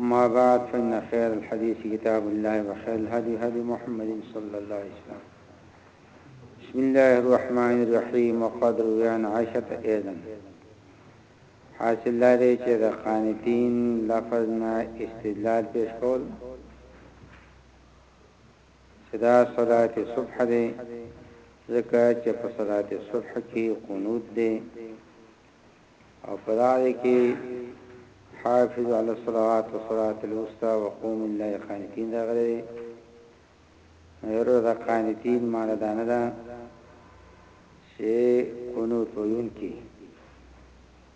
اما بعد فإن خير الحديث كتاب الله وخير الهدي هدي محمد صلى الله عليه وسلم بسم الله الرحمن الرحيم وقد روي عن عائشة ايضا حاصل لري چې د قانتين لفظ نه استدلال پیش کول چې دا صلات صبح دی ځکه چې په صلات صبح کې قنوت دی او په دغه کې حافظ علی الصلوات والصلاه الوسطى وقوم لله قانتين راغلي هرو دا قانتين معنی دا نه ده چې قنوت ویون کې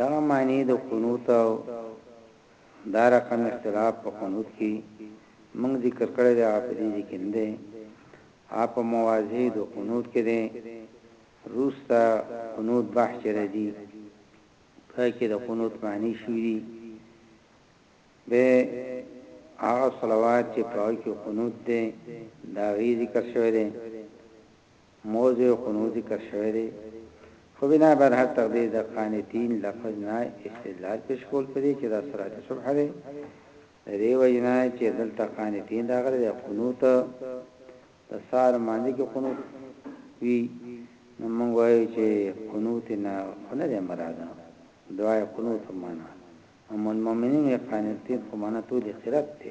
دغه معنی د قنوت او دا رقم اختلاف په قنوت کی مونږ ذکر کړی دی هغه په دی ځای کی نه دی هغه په مواضع د قنوت کی دی روسته قنوت بحث چه راځی په کی د قنوت معنی شوی دی به هغه صلوات چه په هغه کی قنوت دی دا غی ذکر شوی دی موضع او خنوع ذکر شوی دی خو بنا بر هر تقدیر د قانتین لفظ نه استدلال پیش کول په دې چې دا صلات صبح دی د دې وجې نه چې دلته قانتین راغلی دی قنوت د سار مانځي کې قنوت وی نو موږ وایو چې قنوت نه خنه دی مراده دعای قنوت معنا هم المؤمنین قانتین خو معنا ټول قرات دی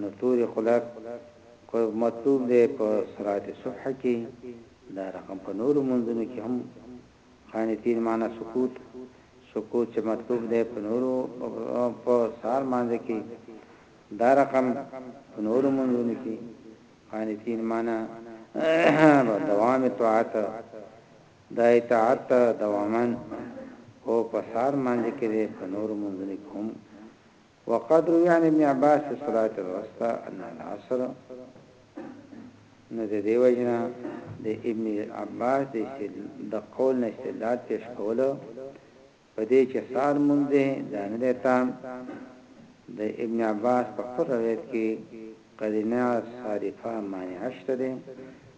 نو توري خلق خو مطلوب دی په صلات صبح کې دا رقم په نورو منځونو کې هم قانتين معنا سکوت سکوت چې مطلوب دی په نورو په سار مانځ کې دا رقم په نورو منځونو کې قانتين معنا دوام طاعت دا اطاعت دوامن او په سار مانځ کې په نورو منځونو کې هم وقد روي عن ابن عباس في الصلاة الوسطى انها العصر نو د دې وجنا د ابن عباس د استدلال د قول نه استدلال پیش کولو په دې چې سار مونږ ده دا نه ده تام د ابن عباس په خپل روایت کې قرینه صارفه مانع شته ده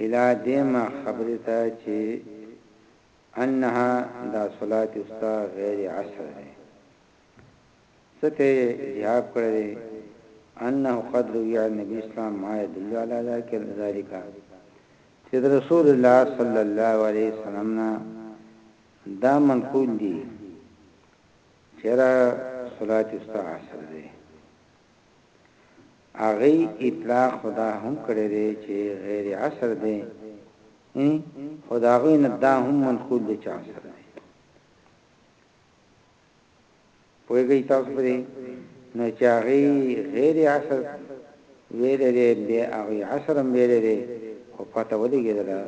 الی دې ما خبرې ته چې انها دا صلات ستا غیر عصر دی څه ته یې جهاب کړی دی انه قد روی عن نبی اسلام ما يدل علی ذلک چې رسول الله صلی الله علیه وسلم نه دا منقول دی چرا صلات استعصر دی هغوی اطلاق خو دا هم کړی دی چې غیر عصر دی خو د هغوی نه دا هم منقول دی چې عصر دی پوهیږئ تاسو پرې نو چې هغه غیر عصر ویل دی به هغه عصر هم ویل دی خو پته ولګیدله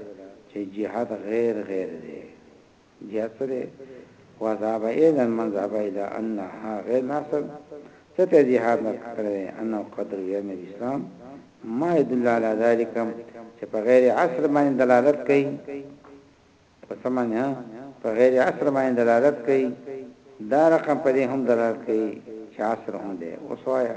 چې جهاد غیر غیر دی بیا څه دی وذهب اذا من ذهب الى انها غیر ناصر څه ته جهاد نه کړی انه قدر یوم الاسلام ما يدل على ذلك چې په غیر عصر باندې دلالت کوي په سمانه په غیر عصر باندې دلالت کوي دا رقم په دې هم دلالت کوي چې عصر هم دی اوس وایا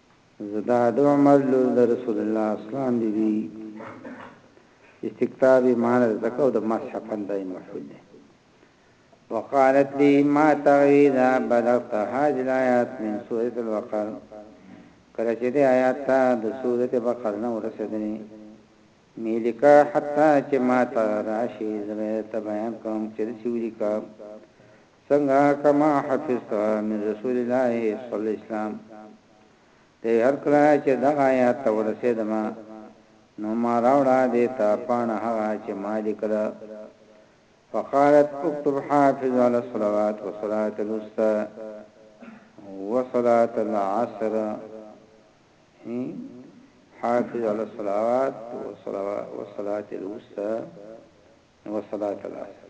زده د عمر لور د رسول الله اسلام بی بی استکتاب ایمان زکه او د مسح پندای مفعول دی وقالت لي ما تغيدا بلغت هذه الايات من سوره الوقر کله چې د آیات ته د سوره بقره نو رسیدنی میلکا حتا چې ما ته راشي زه ته بیان کوم چې سوریکا څنګه کما حفظته من رسول الله صلی الله اسلام دی هر کله چې دغه آیات ته ورسېدم نو ما راوړه دې ته پاڼه هغه چې ما لیکله فقالت اكتب حافظ على الصلوات وصلاة الوسطى وصلاة العصر حافظ على الصلوات وصلاة الوسطى وصلاة العصر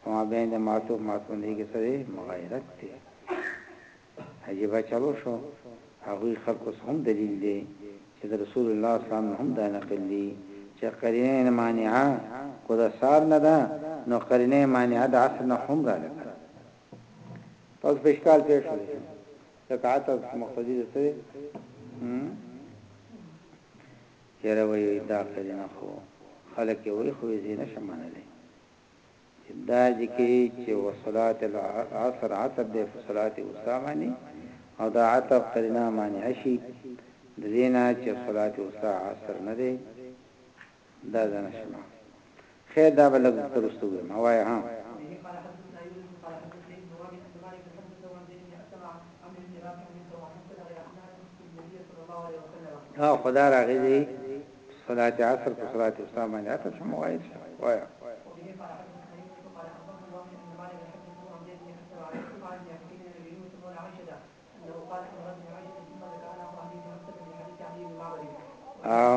په مابین د معطوف معطوفالیه کې څه دی مغایرت دی عجیبه چلو شو هغوی خلکو څه هم دلیل دی چې د رسول الله اسلام نه هم دا نقل دی چې قرینه مانعه کو د سار نه ده نو قرینه مانعه د عصر نه هم را لکه تاسو په اشکال پیښ شوئ رکعات مقتدی ده سره چیرې وي دا کړنه خو خلک وي خو یې نه شمنلې انداز یې کوي چې وصلات العصر عطف دی په صلات وسطی باندې او دا عطف قرینه مانعه شي ددې نه چې صلات وسطی عصر نه دی دا زنه شمه خیر دا به لږ ترستو وي ما وایه ها او خدا راغلی صلات عصر په صلات وسطی باندې عطف هم وایل شي وایه. او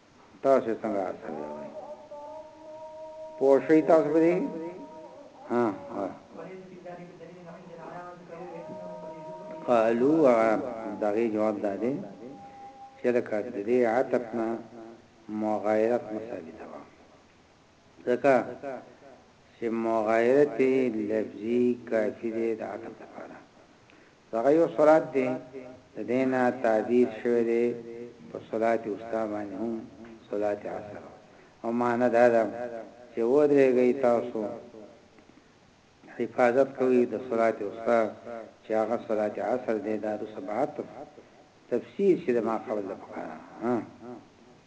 تاسو څنګه عصبي وای پوه شئ تاسو به دي ها قالو دغه جواب دادې چې لکه دې عتبنا مغایرت مصابته ځکه چه مغایرت لفظی کافی دی د عطف لپاره چه هغه یو صلات دی د دی نه تعبیر شوی دی په صلات وسطی باندی هم صلات عصر او معنی دا ده چه ودریږی تاسو حفاظت کوی د صلات وسطی چه هغه صلات عصر دی دا د سبعت تفسیر چه د ماقبل لپاره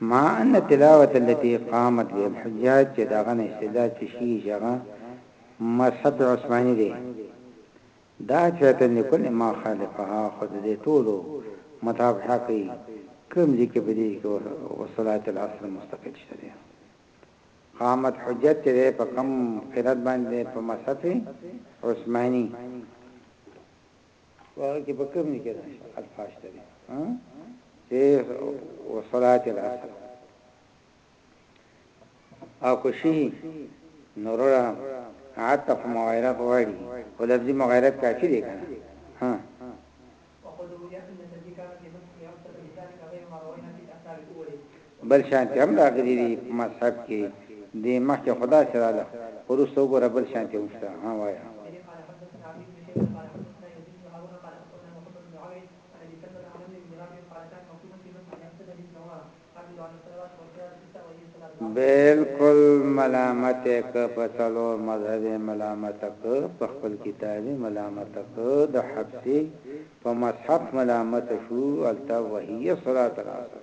مع ان التلاوة التي قامت بها الحجاج چه دهغه نه استدلال پیش کیږي چه هغه مصحف عثماني دی دافیة لکل ما خالفها خو ددې ټولو متابعه کوي کوم ځای کې په دې کې وصلاة العصر مستقل شته دی قامت حجت چه دی په کوم قرات باندې په مصحف عثماني واه کې په کوم کې ده الفاظ ته ها چې وصلات العصر او کوشي نورا عطف مغایره غواړي ولفظي مغایره کافي دي کنه ها بل شانتې هم راغلي دي په مذهب کې دې مخکې خو داسې راله خو وروسته وګوره بل شانتې هم شته ها وايه. بلکل ملامت یې که په څلور مذهب یې ملامت که په خپل کتاب یې ملامت که د حبسې په مصحف ملامت شو الته وهي صلات العصر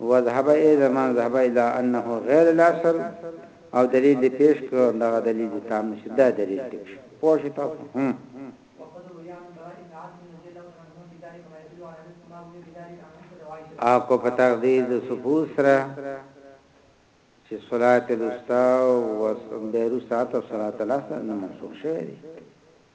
وذهب اي زمان ذهب الى انه غير الاصل او دليل دي پيش کړ دغه دليل دي تام نشي دا دليل ټيک شو پوه شي تاسو هم او کو په تقدیر د صفوس سره چې صلات الوسطا او بیرو ساعت او صلات الاخر نه منسوخ شوی دی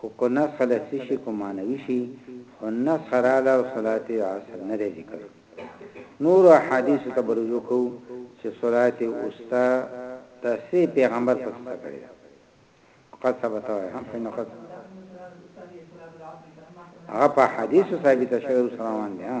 خو که نسخ له څه شي که معنوي شي خو نسخ راغله او صلات عصر نه دی ذکر نورو احادیثو ته به رجوع کوو چې صلات وسطی ته څه پیغمبر په څه کړې ده فقط ثبت وایي هم فإنه قد هغه په حدیثو ثابت شوی او سلام دی ها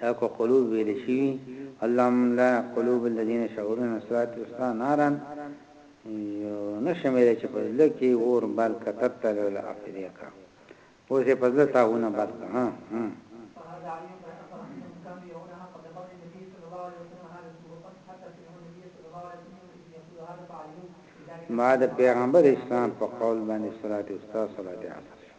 دا که قلوب ویل شي وي اللهم لا قلوب الذين شعرون الصراط الوسطى نارا یو نه شمیره چې په زړه کې اور بل کتر تل ول افریه کا اوس په زړه تاونه بل کا ها ما د پیغمبر اسلام په قول باندې صلوات استاد صلوات عصر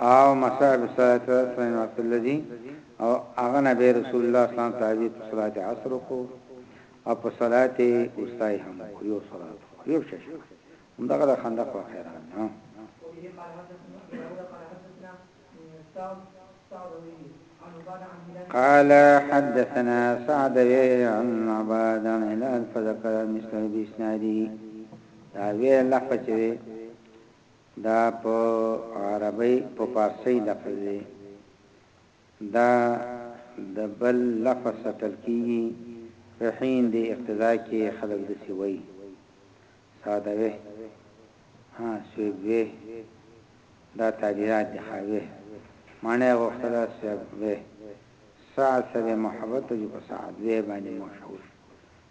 او مسح بالصلاه والعصر من وقت الذي او هغه نه به رسول الله صلی الله علیه وسلم تعبیر په صلات عصر وکړو او په صلات وسطای هم وکړو یو صلات وکړو یو شش هم دغه د خندق واقع را نه قال حدثنا سعد عن عباد عن هلال فذكر مثل بإسناده دا وی لفظ دا په عربۍ په پارسۍ لفظ دی دا د بل لفظ ساتل کیږی په حین دی اقتضا کی خلک دسی وایی ساده ویه ها سویب ویه دا تعبیرات دی ښا ویه معنی یې غوښتله سویب ویه سعد سره محبت وه جی په سعد ویه باندی مشهور شو.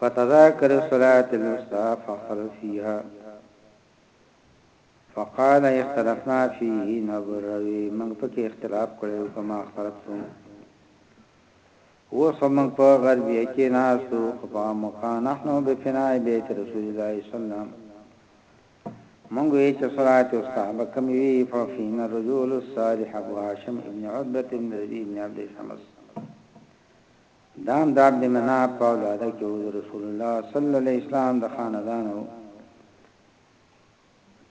فتذاکر الصلاة الوسطی فاختلف فيها فقال اختلفنا فيه نبروي موږ پکې اختلاف کړو کما اختلفتم اوس موږ په غربیه کې ناسو خپا مکان نحنو بفناء بیت رسول الله صلی الله علیه وسلم موږ یې چې صلات او صحابه کوم وی ففین الرجل الصالح ابو هاشم ابن عتبه ابن ربی ابن عبد شمس دام د عبد مناف په اولاده کې و، د رسول الله صلی الله علیه وسلم د خاندانه و.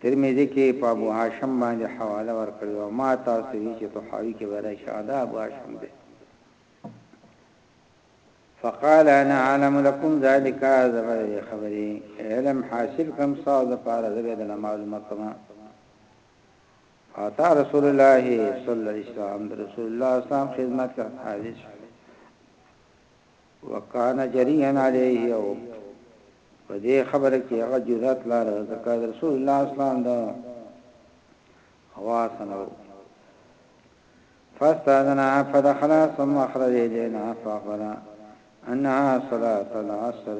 ترمذي کې په ابو هاشم باندې حواله ورکړې او ما تاسو ته وی چې طحاوی کې به راشي هغه د ابو هاشم دی. فقال انا عالم لكم ذلك زبر خبري علم حاصل کم صاحب لپاره زبر د معلومه کما اعطا رسول الله صلی الله علیه وسلم د رسول الله صلی الله علیه وسلم خدمت کا حاضر شو وکانا جریان علیه او په دې خبره کې هغه جرأت لار ځکه رسول الله صلی الله علیه وسلم دا هوا سنو فاستاذنا فدخل ثم اخرج الينا فاخبرنا انها صلاه العصر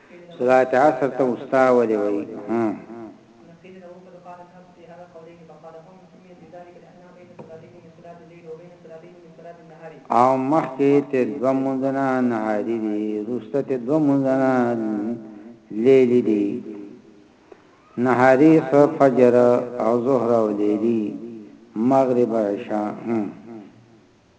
صلات عصر ته وستا ولې وایي ها. او مخکې ته دوه منځونه نهاري دي روسته ته دوه منځونه لیلی دي نهاري سو فجر او ظهر او لیلی مغرب عشاء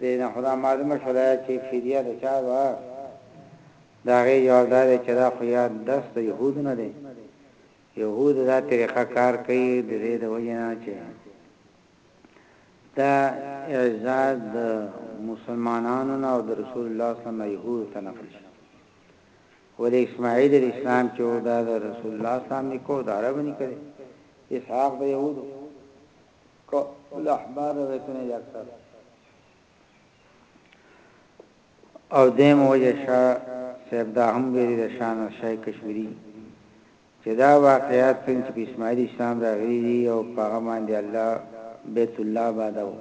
دې نه خو دا معلومه شوله چې فدیه د چا وه؟ د هغې جواب دا دی چې دا خو یاد درس د یهودو نه دی، یهود دا طریقه کار کوي د دې د وجې نه چې دا اعزاز د مسلمانانو نه او د رسول الله صلی الله علیه وسلم نه یهودو ته نقل شي، ولې اسماعیل علیه السلام چې و دا د رسول الله صلی الله علیه وسلم نیکه و، د عربو نیکه دی، اسحاق د یهودو. که له احبار روایتونه یاد کړ او دیم وجه شا صاحب دا هم ویری د شان او شای کشمیری چې دا واقعیات کوم چې اسماعیل اسلام راغلی دی او هغه باندې الله بیت الله بادو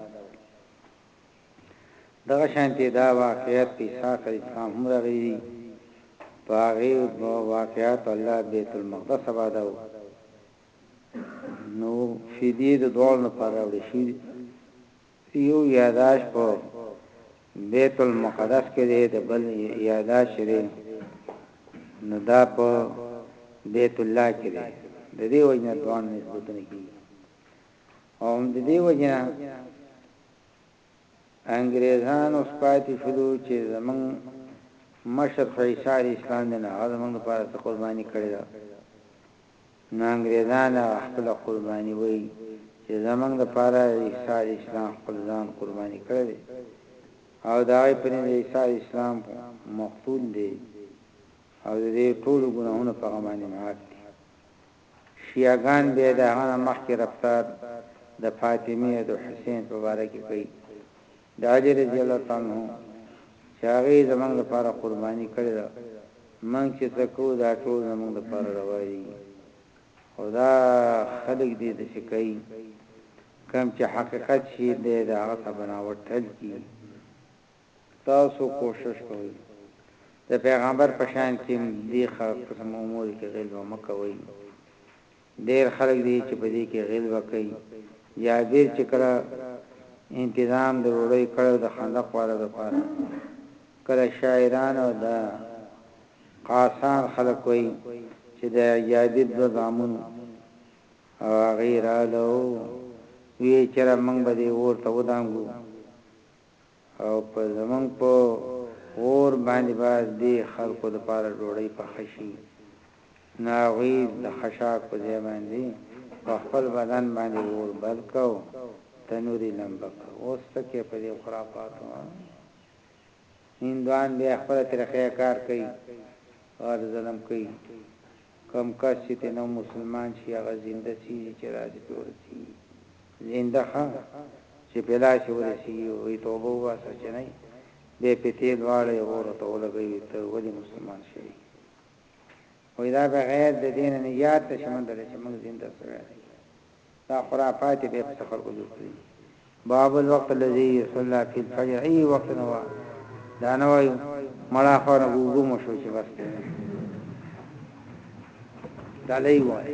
دغه شانتي دا واقعیات په اسحاق اسلام هم راغلی دی په هغه واقعیات الله بیت المقدس بادو نو فدیې د دواړو لپاره راوړل شوې دي. یو یاداش په بیت المقدس کې دی، د بل یاداش چې دی نو دا په بیت الله کې دی. د دې وجه نه دواړه نسبتونه کېږي او هم د دې وجه نه انګریزان اوس پاتې شولو چې زموږ مشر خو عیسی علیه السلام دی نو هغه زموږ لپاره څه قرباني کړې ده نو انګریزان هغه خپله قرباني وایي چې زموږ لپاره عیسی علیه السلام خپل ځان قرباني کړی دی او د هغې په نزد عیسی علیه السلام مقتول دی او د دې ټولو ګناهونه په هغه باندې معاف دي شیعه ګان بیا د هغه نه مخکې رفتار د فاطمې او د حسین په باره کې کوي، د علي رضی الله تعالی عنه چې هغه یې زموږ لپاره قرباني کړې ده، موږ چې څه کوو دا ټول زموږ لپاره روا دي، خو دا خلک دي ته چې کوي، کوم چې حقیقت شي دی د هغه څخه بناوټ ټل کیږي. تاسو کوشش کوئ د پیغمبر په شان کیم دې خه قسم امور کې غیل وه مکوئ ډیر خلک دې چې په دې کې غیل وه کوي جابر چې کله انتظام د روړی کړو د خندق والا د پاره کله شاعران او د قاسان خلک وای چې د جابر دو زامن او غیرالو وی چر منګ به دې ورته ودانګو او په زمونږ په اور باندې به ددې خلکو لپاره ډوډۍ پخه شي، نو هغوی د خشاک په ځای باندې په خپل بدن باندې اور بل کړ او تنور يې لمبه کړ. اوس څه کوې په دې خرافاتو ها؟ هندوان بيا خپله طريقه کار کوي، غټ ظلم کوي. کوم کس چی ته نو مسلمان شی هغه زنده سیزی چی لاسی پی ورسیږی زنده ښه چی پی لاسی ورسیږی وی توبه وباسه چی نه بیا پی تیل واړی او اور ته ولګی وی ته ولی مسلمان شوی وی دا بغیر ددی نه نجات نشی موندلی چی موږ زنده سوی نه یو دا خرافات به په خلکو جوړ کړي باب الوقت الذي يصلى في الفجر اي وقت نو دا نه وایو مړه خو نه ګوګو مو شو چې بس دا لای وای